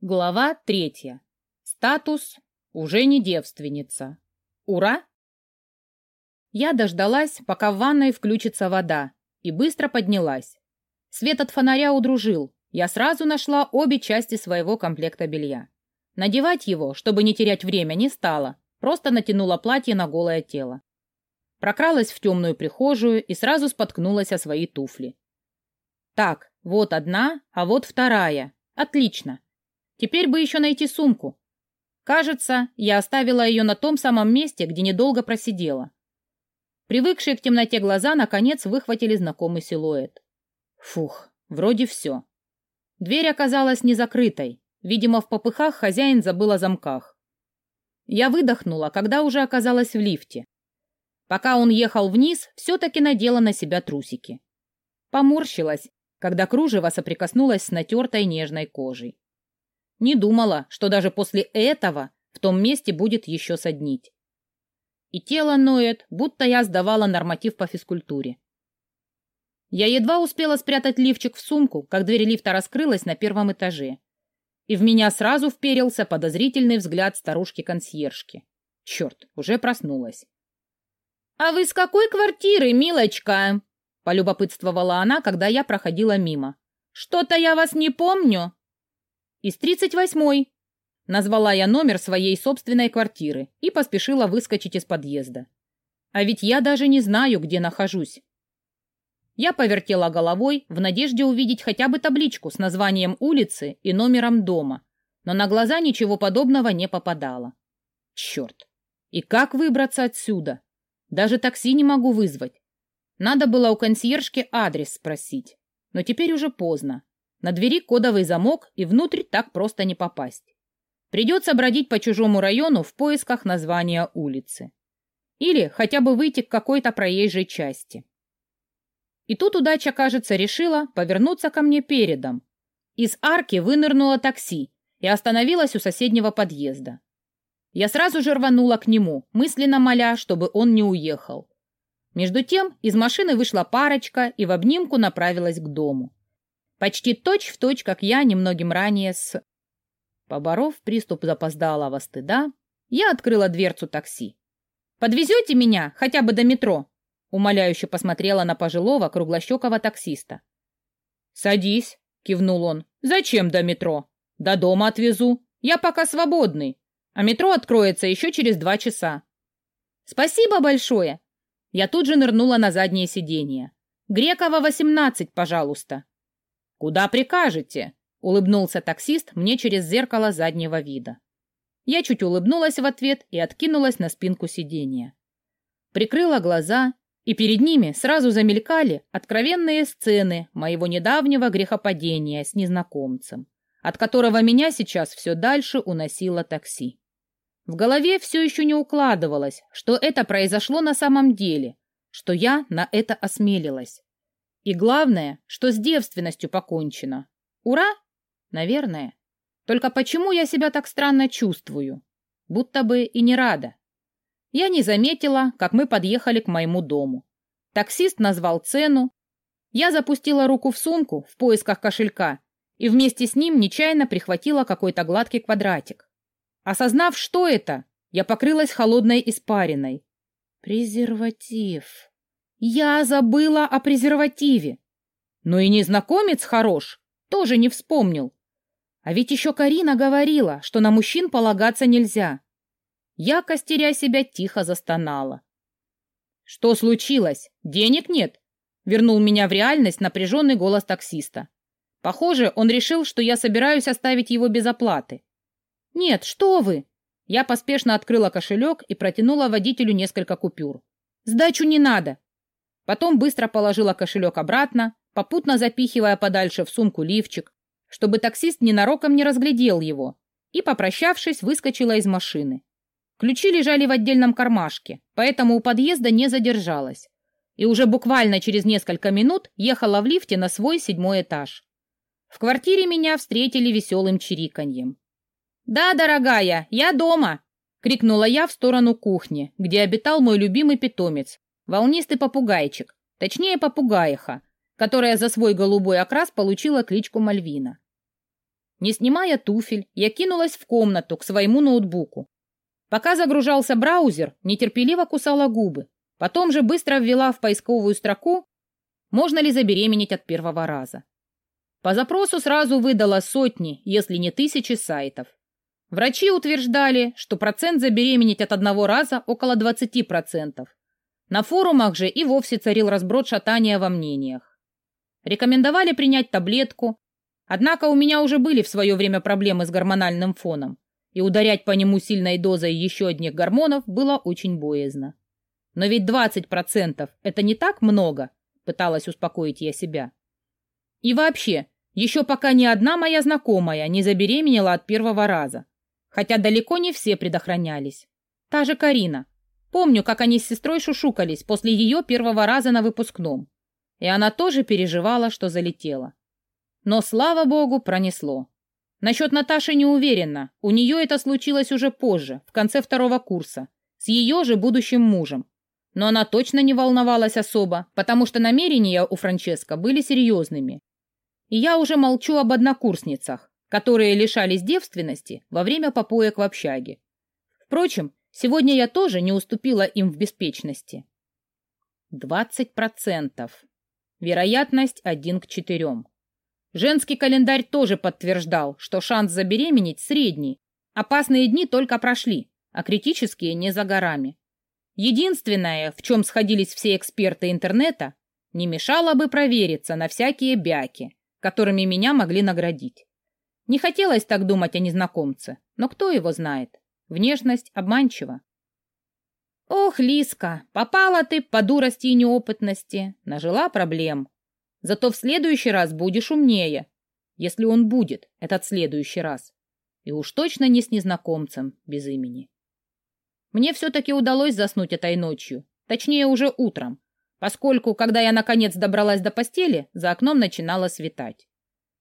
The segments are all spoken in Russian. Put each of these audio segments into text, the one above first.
Глава третья. Статус уже не девственница. Ура! Я дождалась, пока в ванной включится вода, и быстро поднялась. Свет от фонаря удружил. Я сразу нашла обе части своего комплекта белья. Надевать его, чтобы не терять время, не стала. Просто натянула платье на голое тело. Прокралась в темную прихожую и сразу споткнулась о свои туфли. Так, вот одна, а вот вторая. Отлично. Теперь бы еще найти сумку. Кажется, я оставила ее на том самом месте, где недолго просидела. Привыкшие к темноте глаза, наконец, выхватили знакомый силуэт. Фух, вроде все. Дверь оказалась не закрытой. Видимо, в попыхах хозяин забыл о замках. Я выдохнула, когда уже оказалась в лифте. Пока он ехал вниз, все-таки надела на себя трусики. Поморщилась, когда кружево соприкоснулось с натертой нежной кожей. Не думала, что даже после этого в том месте будет еще соднить. И тело ноет, будто я сдавала норматив по физкультуре. Я едва успела спрятать лифчик в сумку, как дверь лифта раскрылась на первом этаже. И в меня сразу вперился подозрительный взгляд старушки-консьержки. Черт, уже проснулась. «А вы с какой квартиры, милочка?» — полюбопытствовала она, когда я проходила мимо. «Что-то я вас не помню». «Из тридцать восьмой», — назвала я номер своей собственной квартиры и поспешила выскочить из подъезда. А ведь я даже не знаю, где нахожусь. Я повертела головой в надежде увидеть хотя бы табличку с названием улицы и номером дома, но на глаза ничего подобного не попадало. Черт! И как выбраться отсюда? Даже такси не могу вызвать. Надо было у консьержки адрес спросить, но теперь уже поздно. На двери кодовый замок, и внутрь так просто не попасть. Придется бродить по чужому району в поисках названия улицы. Или хотя бы выйти к какой-то проезжей части. И тут удача, кажется, решила повернуться ко мне передом. Из арки вынырнуло такси и остановилось у соседнего подъезда. Я сразу же рванула к нему, мысленно моля, чтобы он не уехал. Между тем из машины вышла парочка и в обнимку направилась к дому. Почти точь-в-точь, точь, как я немногим ранее с... Поборов приступ запоздалого стыда, я открыла дверцу такси. «Подвезете меня хотя бы до метро?» Умоляюще посмотрела на пожилого круглощекого таксиста. «Садись», — кивнул он. «Зачем до метро? До дома отвезу. Я пока свободный, а метро откроется еще через два часа». «Спасибо большое!» Я тут же нырнула на заднее сиденье. «Грекова, 18, пожалуйста». «Куда прикажете?» — улыбнулся таксист мне через зеркало заднего вида. Я чуть улыбнулась в ответ и откинулась на спинку сиденья. Прикрыла глаза, и перед ними сразу замелькали откровенные сцены моего недавнего грехопадения с незнакомцем, от которого меня сейчас все дальше уносило такси. В голове все еще не укладывалось, что это произошло на самом деле, что я на это осмелилась. И главное, что с девственностью покончено. Ура? Наверное. Только почему я себя так странно чувствую? Будто бы и не рада. Я не заметила, как мы подъехали к моему дому. Таксист назвал цену. Я запустила руку в сумку в поисках кошелька и вместе с ним нечаянно прихватила какой-то гладкий квадратик. Осознав, что это, я покрылась холодной испариной. Презерватив. Я забыла о презервативе. Но и незнакомец хорош, тоже не вспомнил. А ведь еще Карина говорила, что на мужчин полагаться нельзя. Я, костеря себя, тихо застонала. «Что случилось? Денег нет?» Вернул меня в реальность напряженный голос таксиста. Похоже, он решил, что я собираюсь оставить его без оплаты. «Нет, что вы!» Я поспешно открыла кошелек и протянула водителю несколько купюр. «Сдачу не надо. Потом быстро положила кошелек обратно, попутно запихивая подальше в сумку лифчик, чтобы таксист ненароком не разглядел его, и, попрощавшись, выскочила из машины. Ключи лежали в отдельном кармашке, поэтому у подъезда не задержалась. И уже буквально через несколько минут ехала в лифте на свой седьмой этаж. В квартире меня встретили веселым чириканьем. «Да, дорогая, я дома!» — крикнула я в сторону кухни, где обитал мой любимый питомец, волнистый попугайчик, точнее попугаиха, которая за свой голубой окрас получила кличку Мальвина. Не снимая туфель, я кинулась в комнату к своему ноутбуку. Пока загружался браузер, нетерпеливо кусала губы. Потом же быстро ввела в поисковую строку «Можно ли забеременеть от первого раза?». По запросу сразу выдала сотни, если не тысячи сайтов. Врачи утверждали, что процент забеременеть от одного раза около 20%. На форумах же и вовсе царил разброд шатания во мнениях. Рекомендовали принять таблетку, однако у меня уже были в свое время проблемы с гормональным фоном, и ударять по нему сильной дозой еще одних гормонов было очень боязно. Но ведь 20% это не так много, пыталась успокоить я себя. И вообще, еще пока ни одна моя знакомая не забеременела от первого раза хотя далеко не все предохранялись. Та же Карина. Помню, как они с сестрой шушукались после ее первого раза на выпускном. И она тоже переживала, что залетела. Но, слава богу, пронесло. Насчет Наташи не уверена. У нее это случилось уже позже, в конце второго курса, с ее же будущим мужем. Но она точно не волновалась особо, потому что намерения у Франческо были серьезными. И я уже молчу об однокурсницах, которые лишались девственности во время попоек в общаге. Впрочем, сегодня я тоже не уступила им в беспечности. 20%. Вероятность 1 к 4. Женский календарь тоже подтверждал, что шанс забеременеть средний. Опасные дни только прошли, а критические не за горами. Единственное, в чем сходились все эксперты интернета, не мешало бы провериться на всякие бяки, которыми меня могли наградить. Не хотелось так думать о незнакомце, но кто его знает? Внешность обманчива. Ох, Лиска, попала ты по дурости и неопытности, нажила проблем. Зато в следующий раз будешь умнее, если он будет, этот следующий раз. И уж точно не с незнакомцем без имени. Мне все-таки удалось заснуть этой ночью, точнее уже утром, поскольку, когда я наконец добралась до постели, за окном начинало светать.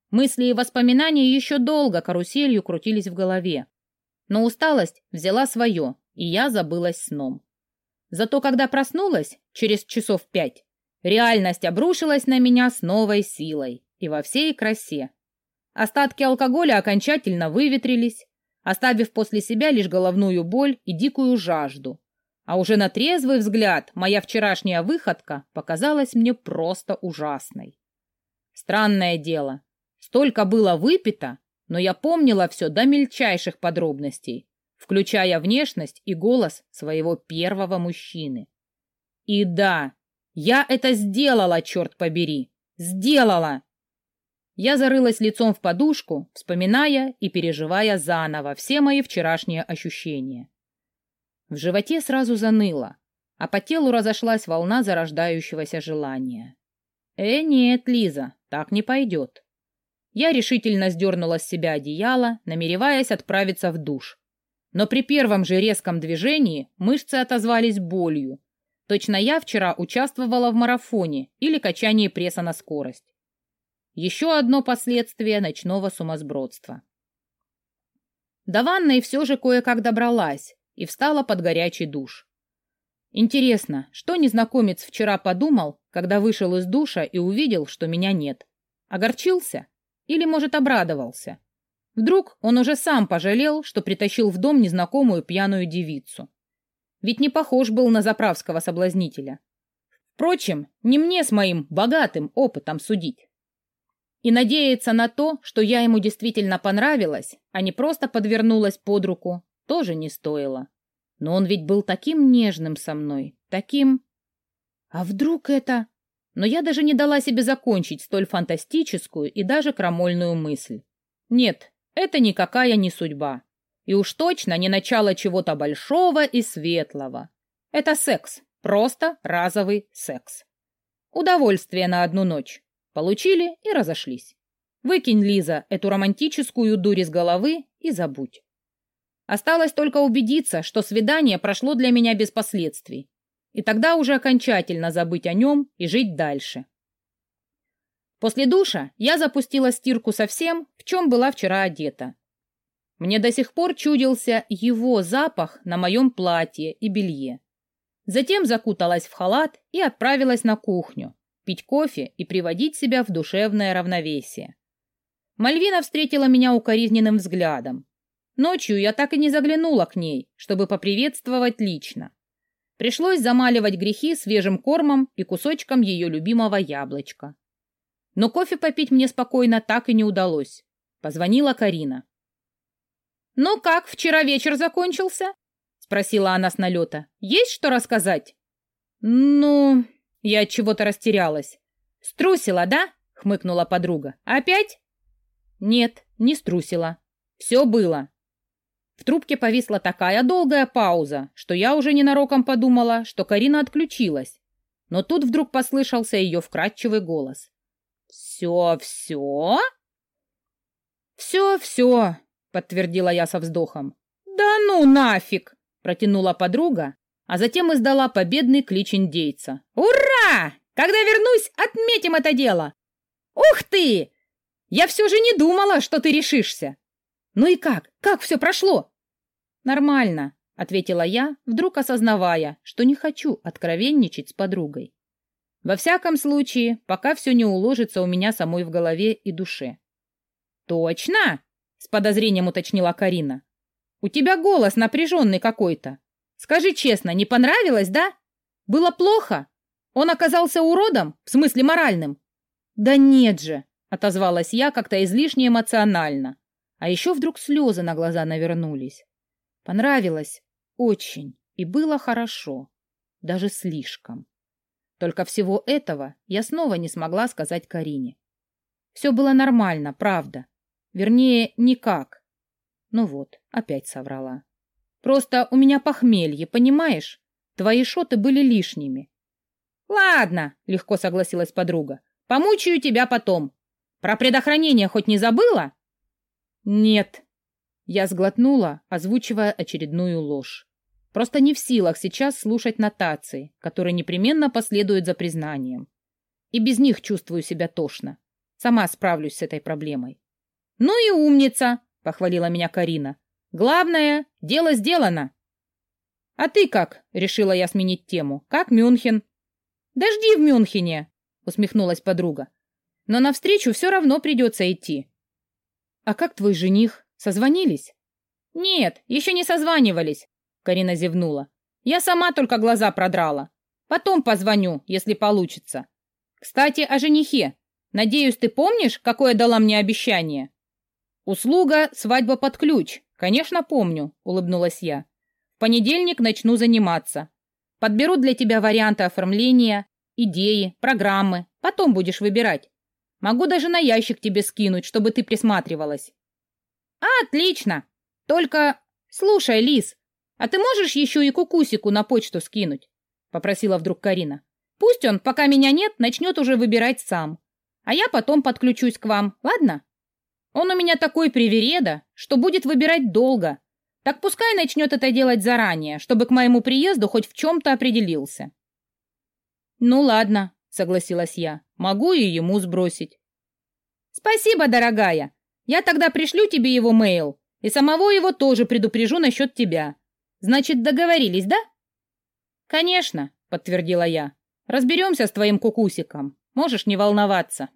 Мысли и воспоминания еще долго каруселью крутились в голове. Но усталость взяла свое, и я забылась сном. Зато когда проснулась, через часов пять, реальность обрушилась на меня с новой силой и во всей красе. Остатки алкоголя окончательно выветрились, оставив после себя лишь головную боль и дикую жажду. А уже на трезвый взгляд моя вчерашняя выходка показалась мне просто ужасной. Странное дело, Столько было выпито, но я помнила все до мельчайших подробностей, включая внешность и голос своего первого мужчины. И да, я это сделала, черт побери! Сделала! Я зарылась лицом в подушку, вспоминая и переживая заново все мои вчерашние ощущения. В животе сразу заныло, а по телу разошлась волна зарождающегося желания. «Э, нет, Лиза, так не пойдет. Я решительно сдернула с себя одеяло, намереваясь отправиться в душ. Но при первом же резком движении мышцы отозвались болью. Точно я вчера участвовала в марафоне или качании пресса на скорость. Еще одно последствие ночного сумасбродства. До ванной все же кое-как добралась и встала под горячий душ. Интересно, что незнакомец вчера подумал, когда вышел из душа и увидел, что меня нет? Огорчился? Или, может, обрадовался. Вдруг он уже сам пожалел, что притащил в дом незнакомую пьяную девицу. Ведь не похож был на заправского соблазнителя. Впрочем, не мне с моим богатым опытом судить. И надеяться на то, что я ему действительно понравилась, а не просто подвернулась под руку, тоже не стоило. Но он ведь был таким нежным со мной, таким... А вдруг это... Но я даже не дала себе закончить столь фантастическую и даже крамольную мысль. Нет, это никакая не судьба. И уж точно не начало чего-то большого и светлого. Это секс, просто разовый секс. Удовольствие на одну ночь. Получили и разошлись. Выкинь, Лиза, эту романтическую дурь из головы и забудь. Осталось только убедиться, что свидание прошло для меня без последствий, и тогда уже окончательно забыть о нем и жить дальше. После душа я запустила стирку совсем, в чем была вчера одета. Мне до сих пор чудился его запах на моем платье и белье. Затем закуталась в халат и отправилась на кухню, пить кофе и приводить себя в душевное равновесие. Мальвина встретила меня укоризненным взглядом. Ночью я так и не заглянула к ней, чтобы поприветствовать лично. Пришлось замаливать грехи свежим кормом и кусочком ее любимого яблочка. Но кофе попить мне спокойно так и не удалось. Позвонила Карина. «Ну как, вчера вечер закончился?» — спросила она с налета. «Есть что рассказать?» «Ну...» — я от чего-то растерялась. «Струсила, да?» — хмыкнула подруга. «Опять?» «Нет, не струсила. Все было». В трубке повисла такая долгая пауза, что я уже ненароком подумала, что Карина отключилась. Но тут вдруг послышался ее вкрадчивый голос. «Все, все?» «Все, все», — подтвердила я со вздохом. «Да ну нафиг!» — протянула подруга, а затем издала победный клич индейца. «Ура! Когда вернусь, отметим это дело! Ух ты! Я все же не думала, что ты решишься! Ну и как? Как все прошло?» «Нормально», — ответила я, вдруг осознавая, что не хочу откровенничать с подругой. Во всяком случае, пока все не уложится у меня самой в голове и душе. «Точно?» — с подозрением уточнила Карина. «У тебя голос напряженный какой-то. Скажи честно, не понравилось, да? Было плохо? Он оказался уродом, в смысле моральным?» «Да нет же!» — отозвалась я как-то излишне эмоционально. А еще вдруг слезы на глаза навернулись. Понравилось очень и было хорошо, даже слишком. Только всего этого я снова не смогла сказать Карине. Все было нормально, правда. Вернее, никак. Ну вот, опять соврала. Просто у меня похмелье, понимаешь? Твои шоты были лишними. Ладно, легко согласилась подруга. Помучаю тебя потом. Про предохранение хоть не забыла? Нет. Я сглотнула, озвучивая очередную ложь. Просто не в силах сейчас слушать нотации, которые непременно последуют за признанием. И без них чувствую себя тошно. Сама справлюсь с этой проблемой. «Ну и умница!» — похвалила меня Карина. «Главное, дело сделано!» «А ты как?» — решила я сменить тему. «Как Мюнхен?» «Дожди в Мюнхене!» — усмехнулась подруга. «Но навстречу все равно придется идти». «А как твой жених? Созвонились?» «Нет, еще не созванивались», — Карина зевнула. «Я сама только глаза продрала. Потом позвоню, если получится. Кстати, о женихе. Надеюсь, ты помнишь, какое дала мне обещание?» «Услуга «Свадьба под ключ». Конечно, помню», — улыбнулась я. «В понедельник начну заниматься. Подберу для тебя варианты оформления, идеи, программы. Потом будешь выбирать. Могу даже на ящик тебе скинуть, чтобы ты присматривалась». «Отлично! Только... Слушай, Лис, а ты можешь еще и кукусику на почту скинуть?» — попросила вдруг Карина. «Пусть он, пока меня нет, начнет уже выбирать сам. А я потом подключусь к вам, ладно?» Он у меня такой привереда, что будет выбирать долго. Так пускай начнет это делать заранее, чтобы к моему приезду хоть в чем-то определился. Ну ладно, согласилась я. Могу и ему сбросить. Спасибо, дорогая. Я тогда пришлю тебе его мейл, и самого его тоже предупрежу насчет тебя. Значит, договорились, да? Конечно, подтвердила я. Разберемся с твоим кукусиком. Можешь не волноваться.